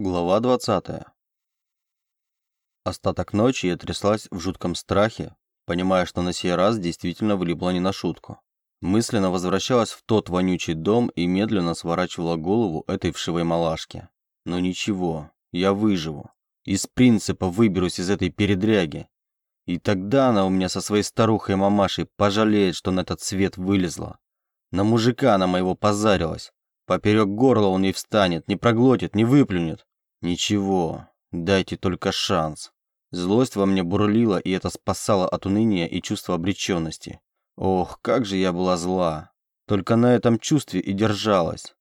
Глава 20. Остаток ночи я тряслась в жутком страхе, понимая, что на сей раз действительно влипла не на шутку. Мысленно возвращалась в тот вонючий дом и медленно сворачивала голову этой вшивой малашки. Но ничего, я выживу. Из принципа выберусь из этой передряги. И тогда она у меня со своей старухой-мамашей пожалеет, что на этот свет вылезла. На мужика она моего позарилась. Поперек горла он не встанет, не проглотит, не выплюнет. Ничего, дайте только шанс. Злость во мне бурлила, и это спасало от уныния и чувства обреченности. Ох, как же я была зла. Только на этом чувстве и держалась.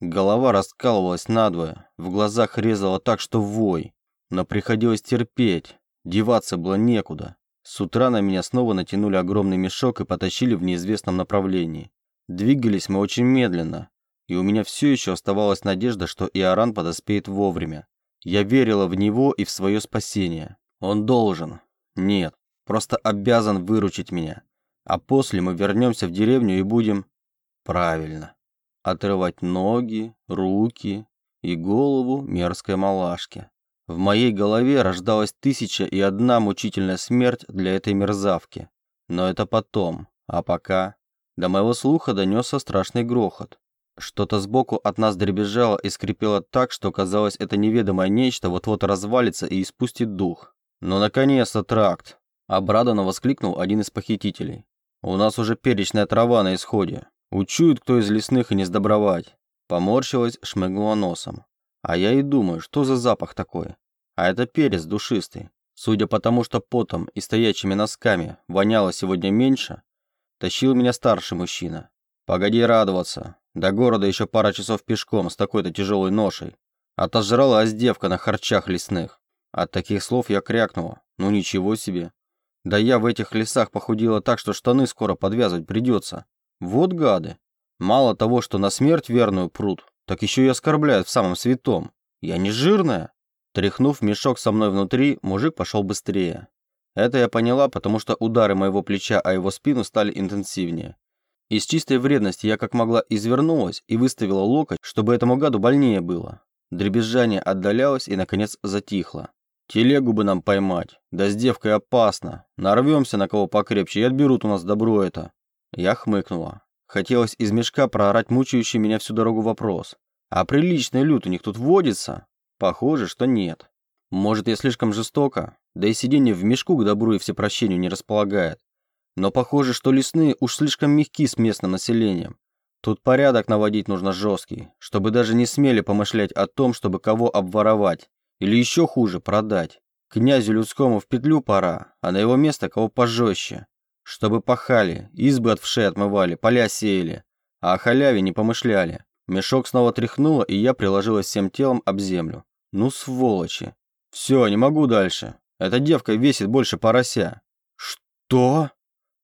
Голова раскалывалась надвое, в глазах резала так, что вой. Но приходилось терпеть, деваться было некуда. С утра на меня снова натянули огромный мешок и потащили в неизвестном направлении. Двигались мы очень медленно, и у меня все еще оставалась надежда, что Иоран подоспеет вовремя. Я верила в него и в свое спасение. Он должен. Нет, просто обязан выручить меня. А после мы вернемся в деревню и будем... Правильно. Отрывать ноги, руки и голову мерзкой малашки. В моей голове рождалась тысяча и одна мучительная смерть для этой мерзавки. Но это потом. А пока... До моего слуха донесся страшный грохот. Что-то сбоку от нас дребезжало и скрипело так, что казалось, это неведомое нечто вот-вот развалится и испустит дух. «Ну, наконец-то тракт!» Обрадованно воскликнул один из похитителей. «У нас уже перечная трава на исходе. Учует кто из лесных и не сдобровать». Поморщилась, шмыгнула носом. А я и думаю, что за запах такой? А это перец душистый. Судя по тому, что потом и стоячими носками воняло сегодня меньше, тащил меня старший мужчина. Погоди радоваться, до города еще пара часов пешком с такой-то тяжелой ношей. Отожралась девка на харчах лесных. От таких слов я крякнула. Ну ничего себе. Да я в этих лесах похудела так, что штаны скоро подвязывать придется. Вот гады. Мало того, что на смерть верную прут, так еще и оскорбляют в самом святом. Я не жирная. Тряхнув мешок со мной внутри, мужик пошел быстрее. Это я поняла, потому что удары моего плеча о его спину стали интенсивнее. Из чистой вредности я как могла извернулась и выставила локоть, чтобы этому гаду больнее было. Дребезжание отдалялось и, наконец, затихло. Телегу бы нам поймать. Да с девкой опасно. Нарвемся на кого покрепче и отберут у нас добро это. Я хмыкнула. Хотелось из мешка проорать мучающий меня всю дорогу вопрос. А приличный лют у них тут водится? Похоже, что нет. Может, я слишком жестоко? Да и сидение в мешку к добру и всепрощению не располагает. Но похоже, что лесные уж слишком мягки с местным населением. Тут порядок наводить нужно жесткий, чтобы даже не смели помышлять о том, чтобы кого обворовать. Или еще хуже, продать. Князю людскому в петлю пора, а на его место кого пожестче. Чтобы пахали, избы от вшей отмывали, поля сеяли. А о халяве не помышляли. Мешок снова тряхнуло, и я приложилась всем телом об землю. Ну, сволочи. Все, не могу дальше. Эта девка весит больше порося. Что?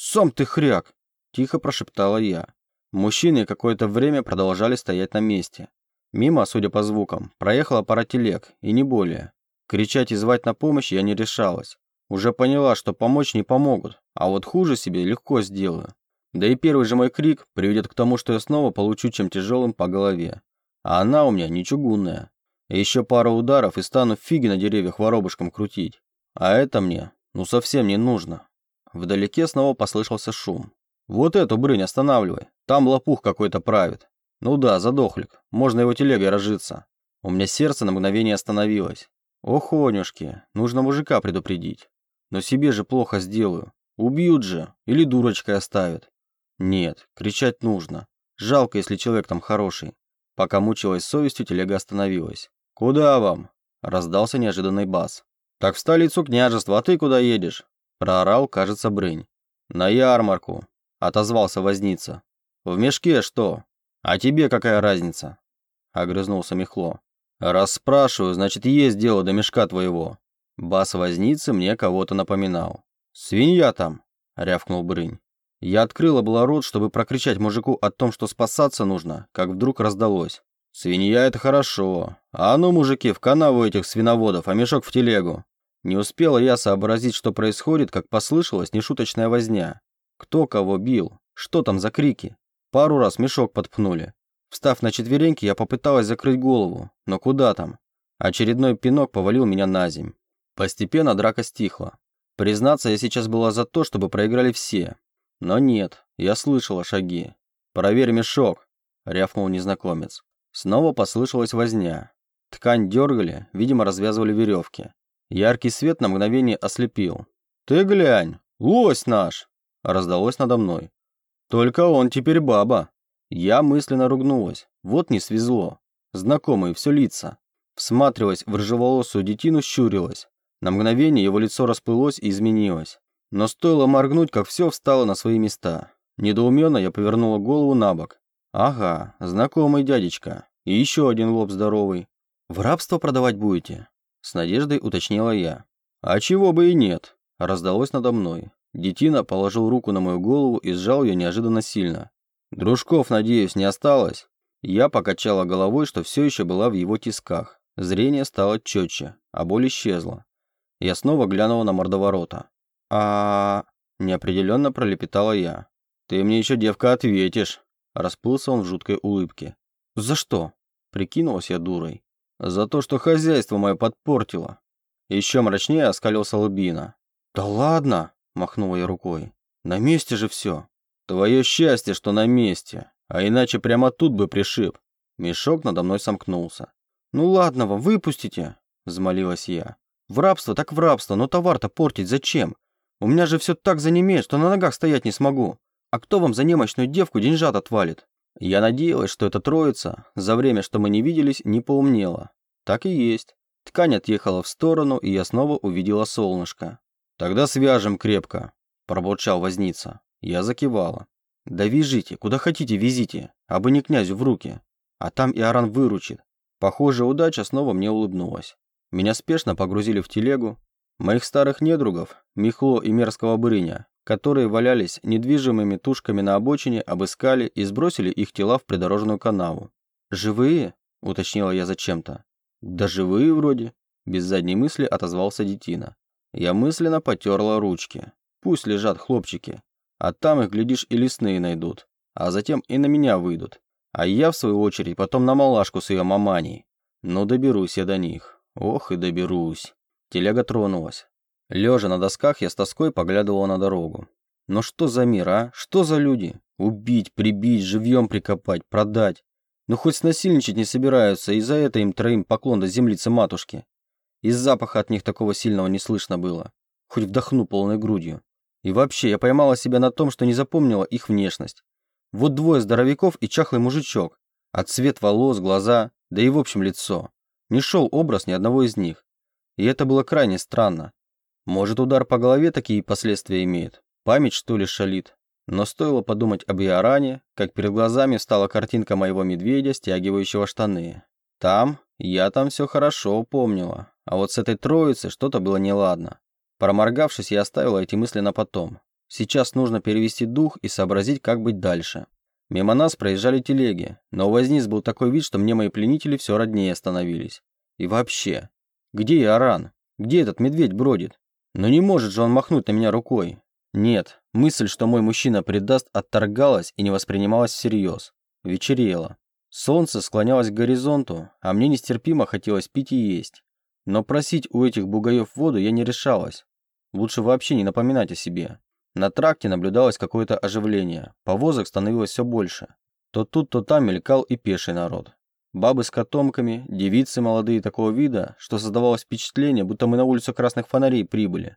«Сам ты хряк!» – тихо прошептала я. Мужчины какое-то время продолжали стоять на месте. Мимо, судя по звукам, проехала пара телег, и не более. Кричать и звать на помощь я не решалась. Уже поняла, что помочь не помогут, а вот хуже себе легко сделаю. Да и первый же мой крик приведет к тому, что я снова получу чем тяжелым по голове. А она у меня не чугунная. Еще пару ударов и стану фиги на деревьях воробушком крутить. А это мне, ну совсем не нужно. Вдалеке снова послышался шум. «Вот эту брынь останавливай. Там лопух какой-то правит. Ну да, задохлик. Можно его телегой разжиться». У меня сердце на мгновение остановилось. «Охонюшки, нужно мужика предупредить. Но себе же плохо сделаю. Убьют же. Или дурочкой оставят. Нет, кричать нужно. Жалко, если человек там хороший». Пока мучилась совестью, телега остановилась. «Куда вам?» – раздался неожиданный бас. «Так в столицу княжества, а ты куда едешь?» Проорал, кажется, Брынь. «На ярмарку», — отозвался возница. «В мешке что? А тебе какая разница?» — огрызнулся Мехло. «Раз спрашиваю, значит, есть дело до мешка твоего». Бас возницы мне кого-то напоминал. «Свинья там!» — рявкнул Брынь. Я открыла было рот, чтобы прокричать мужику о том, что спасаться нужно, как вдруг раздалось. «Свинья — это хорошо. А ну, мужики, в канаву этих свиноводов, а мешок в телегу. Не успела я сообразить, что происходит, как послышалась нешуточная возня. Кто кого бил? Что там за крики? Пару раз мешок подпнули. Встав на четвереньки, я попыталась закрыть голову, но куда там? Очередной пинок повалил меня на земь. Постепенно драка стихла. Признаться, я сейчас была за то, чтобы проиграли все. Но нет, я слышала шаги. «Проверь мешок», — рявкнул незнакомец. Снова послышалась возня. Ткань дергали, видимо, развязывали веревки. Яркий свет на мгновение ослепил. «Ты глянь, лось наш!» — раздалось надо мной. «Только он теперь баба!» Я мысленно ругнулась. Вот не свезло. Знакомые все лица. Всматриваясь в рыжеволосую детину, щурилась. На мгновение его лицо расплылось и изменилось. Но стоило моргнуть, как все встало на свои места. Недоуменно я повернула голову на бок. Ага, знакомый дядечка. И еще один лоб здоровый. В рабство продавать будете? С надеждой уточнила я. А чего бы и нет. Раздалось надо мной. Детина положил руку на мою голову и сжал ее неожиданно сильно. Дружков, надеюсь, не осталось? Я покачала головой, что все еще была в его тисках. Зрение стало четче, а боль исчезла. Я снова глянула на мордоворота. а неопределенно пролепетала я. «Ты мне еще, девка, ответишь!» Расплылся он в жуткой улыбке. «За что?» Прикинулась я дурой. «За то, что хозяйство мое подпортило». Еще мрачнее оскалился Лабина. «Да ладно!» Махнула я рукой. «На месте же все!» «Твое счастье, что на месте, а иначе прямо тут бы пришиб». Мешок надо мной сомкнулся. «Ну ладно вам, выпустите!» Взмолилась я. «В рабство так в рабство, но товар-то портить зачем? У меня же все так занемеет, что на ногах стоять не смогу. А кто вам за немощную девку деньжат отвалит?» Я надеялась, что эта троица за время, что мы не виделись, не поумнела. Так и есть. Ткань отъехала в сторону, и я снова увидела солнышко. «Тогда свяжем крепко», – пробурчал возница. Я закивала. «Да вяжите, куда хотите везите, а бы не князю в руки. А там Иоран выручит». Похоже, удача снова мне улыбнулась. Меня спешно погрузили в телегу. Моих старых недругов, Михло и мерзкого Брыня, которые валялись недвижимыми тушками на обочине, обыскали и сбросили их тела в придорожную канаву. «Живые?» – уточнила я зачем-то. «Да живые вроде», – без задней мысли отозвался Детина. Я мысленно потерла ручки. Пусть лежат хлопчики. А там их, глядишь, и лесные найдут. А затем и на меня выйдут. А я, в свою очередь, потом на малашку с ее маманей. Но доберусь я до них. Ох и доберусь. Телега тронулась. Лежа на досках, я с тоской поглядывала на дорогу. Но что за мир, а? Что за люди? Убить, прибить, живьем прикопать, продать. Ну хоть снасильничать не собираются, и за это им троим поклон до землицы матушки. И запаха от них такого сильного не слышно было. Хоть вдохну полной грудью. И вообще, я поймала себя на том, что не запомнила их внешность. Вот двое здоровяков и чахлый мужичок. А цвет волос, глаза, да и в общем лицо. Не шел образ ни одного из них. И это было крайне странно. Может, удар по голове такие последствия имеет? Память, что ли, шалит? Но стоило подумать об Иоране, как перед глазами встала картинка моего медведя, стягивающего штаны. Там, я там все хорошо помнила. А вот с этой троицей что-то было неладно. Проморгавшись, я оставила эти мысли на потом. Сейчас нужно перевести дух и сообразить, как быть дальше. Мимо нас проезжали телеги, но у возниц был такой вид, что мне мои пленители все роднее становились. И вообще, где Иоран? Где этот медведь бродит? Но не может же он махнуть на меня рукой. Нет, мысль, что мой мужчина предаст, отторгалась и не воспринималась всерьез. Вечерело. Солнце склонялось к горизонту, а мне нестерпимо хотелось пить и есть. Но просить у этих бугаев воду я не решалась. Лучше вообще не напоминать о себе. На тракте наблюдалось какое-то оживление. Повозок становилось все больше. То тут, то там мелькал и пеший народ. Бабы с котомками, девицы молодые такого вида, что создавалось впечатление, будто мы на улицу красных фонарей прибыли.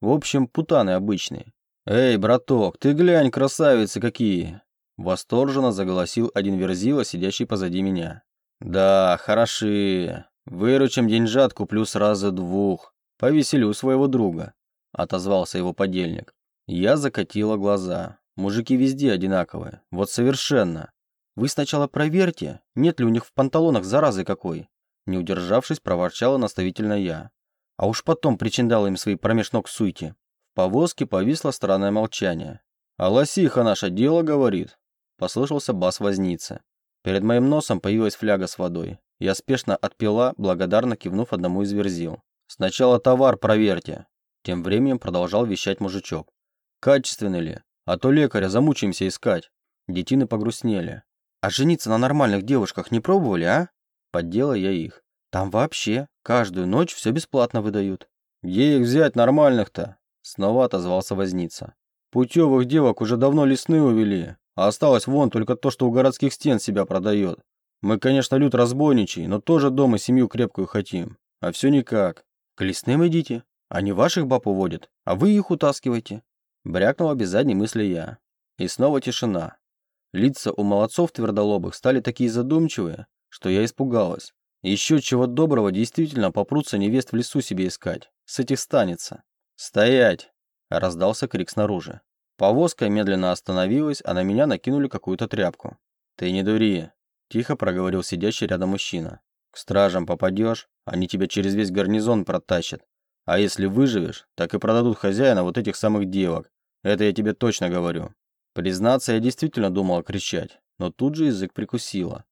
В общем, путаны обычные. «Эй, браток, ты глянь, красавицы какие!» Восторженно заголосил один верзила, сидящий позади меня. «Да, хороши. «Выручим деньжат, куплю сразу двух. Повеселю своего друга», — отозвался его подельник. Я закатила глаза. Мужики везде одинаковые. Вот совершенно. Вы сначала проверьте, нет ли у них в панталонах заразы какой. Не удержавшись, проворчала наставительно я. А уж потом причиндала им свои промеж ног суйте. В повозке повисло странное молчание. «А лосиха наше дело говорит», — послышался бас возницы. Перед моим носом появилась фляга с водой. Я спешно отпила, благодарно кивнув одному из верзил. «Сначала товар проверьте». Тем временем продолжал вещать мужичок. «Качественный ли? А то лекаря замучаемся искать». Детины погрустнели. «А жениться на нормальных девушках не пробовали, а?» Поддела я их. Там вообще каждую ночь все бесплатно выдают. Где их взять нормальных-то? Снова отозвался возница. Путевых девок уже давно лесные увели, а осталось вон только то, что у городских стен себя продает. Мы, конечно, люд разбойничий, но тоже дома семью крепкую хотим. А все никак. К лесным идите. Они ваших баб уводят, а вы их утаскиваете. Брякнула без задней мысли я. И снова тишина. Лица у молодцов твердолобых стали такие задумчивые, что я испугалась. Еще чего доброго действительно попрутся невест в лесу себе искать. С этих станется. «Стоять!» – раздался крик снаружи. Повозка медленно остановилась, а на меня накинули какую-то тряпку. «Ты не дури!» – тихо проговорил сидящий рядом мужчина. «К стражам попадешь, они тебя через весь гарнизон протащат. А если выживешь, так и продадут хозяина вот этих самых девок. Это я тебе точно говорю». Признаться, я действительно думала кричать, но тут же язык прикусила.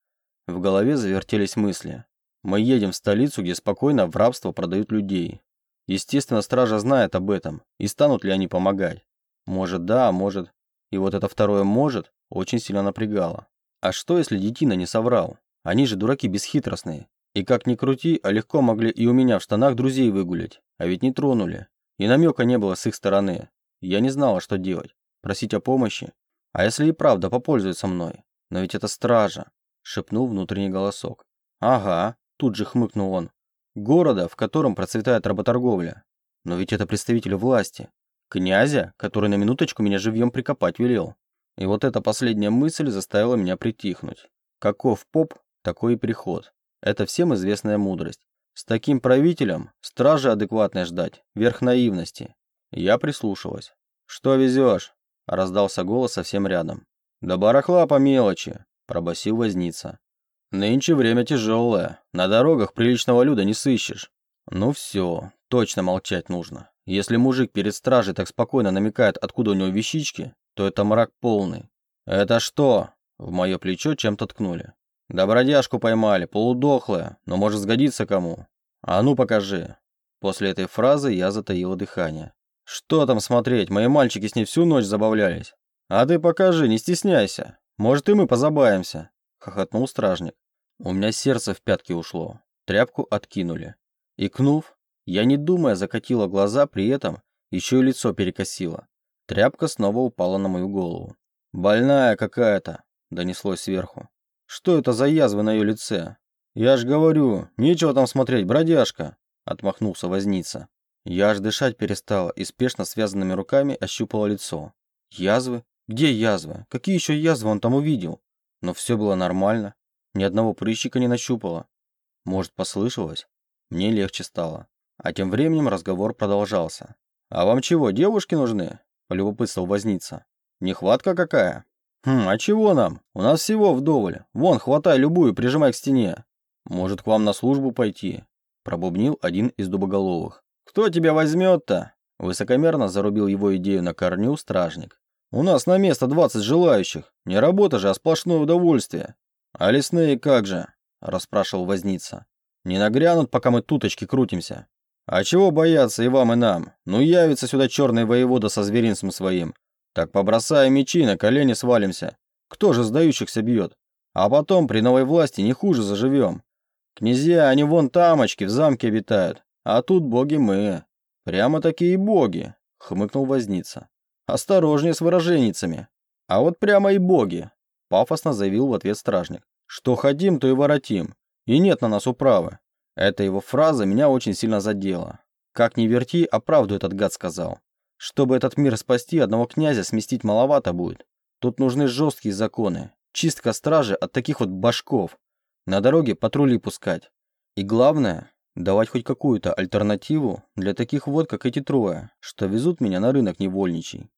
В голове завертелись мысли. Мы едем в столицу, где спокойно в рабство продают людей. Естественно, стража знает об этом, и станут ли они помогать. Может да, а может. И вот это второе «может» очень сильно напрягало. А что, если детина не соврал? Они же дураки бесхитростные. И как ни крути, а легко могли и у меня в штанах друзей выгулять. А ведь не тронули. И намека не было с их стороны. Я не знала, что делать. Просить о помощи? А если и правда попользуется мной? Но ведь это стража, шепнул внутренний голосок. Ага, тут же хмыкнул он. Города, в котором процветает работорговля. Но ведь это представитель власти. Князя, который на минуточку меня живьем прикопать велел. И вот эта последняя мысль заставила меня притихнуть. Каков поп, такой и приход. Это всем известная мудрость. С таким правителем стражи адекватной ждать, верх наивности. Я прислушалась. «Что везешь?» – раздался голос совсем рядом. «Да барахла по мелочи», – пробасил возница. «Нынче время тяжелое, на дорогах приличного люда не сыщешь». «Ну все, точно молчать нужно. Если мужик перед стражей так спокойно намекает, откуда у него вещички, то это мрак полный». «Это что?» – в мое плечо чем-то ткнули. «Да бродяжку поймали, полудохлая, но может сгодиться кому. А ну покажи». После этой фразы я затаила дыхание. «Что там смотреть, мои мальчики с ней всю ночь забавлялись. А ты покажи, не стесняйся. Может, и мы позабавимся», — хохотнул стражник. У меня сердце в пятки ушло. Тряпку откинули. Икнув, я не думая закатила глаза, при этом еще и лицо перекосило. Тряпка снова упала на мою голову. «Больная какая-то», — донеслось сверху. «Что это за язвы на ее лице?» «Я ж говорю, нечего там смотреть, бродяжка!» — отмахнулся возница. Я аж дышать перестала и спешно связанными руками ощупала лицо. Язвы? Где язвы? Какие еще язвы он там увидел? Но все было нормально. Ни одного прыщика не нащупала. Может, послышалось? Мне легче стало. А тем временем разговор продолжался. «А вам чего, девушки нужны?» – полюбопытствовал возница. «Нехватка какая?» «Хм, а чего нам? У нас всего вдоволь. Вон, хватай любую, прижимай к стене. Может, к вам на службу пойти?» – пробубнил один из дубоголовых. «Кто тебя возьмет-то?» – высокомерно зарубил его идею на корню стражник. «У нас на место двадцать желающих. Не работа же, а сплошное удовольствие». «А лесные как же?» – расспрашивал возница. «Не нагрянут, пока мы туточки крутимся». «А чего бояться и вам, и нам? Ну явится сюда черный воевода со зверинцем своим. Так побросаем мечи, на колени свалимся. Кто же сдающихся бьет? А потом при новой власти не хуже заживем. Князья, они вон тамочки в замке обитают, а тут боги мы. Прямо такие боги, хмыкнул возница. Осторожнее с выраженницами. А вот прямо и боги, пафосно заявил в ответ стражник. Что ходим, то и воротим. И нет на нас управы. Эта его фраза меня очень сильно задела. Как ни верти, а правду этот гад сказал. Чтобы этот мир спасти, одного князя сместить маловато будет. Тут нужны жесткие законы. Чистка стражи от таких вот башков. На дороге патрули пускать. И главное, давать хоть какую-то альтернативу для таких вот, как эти трое, что везут меня на рынок невольничий.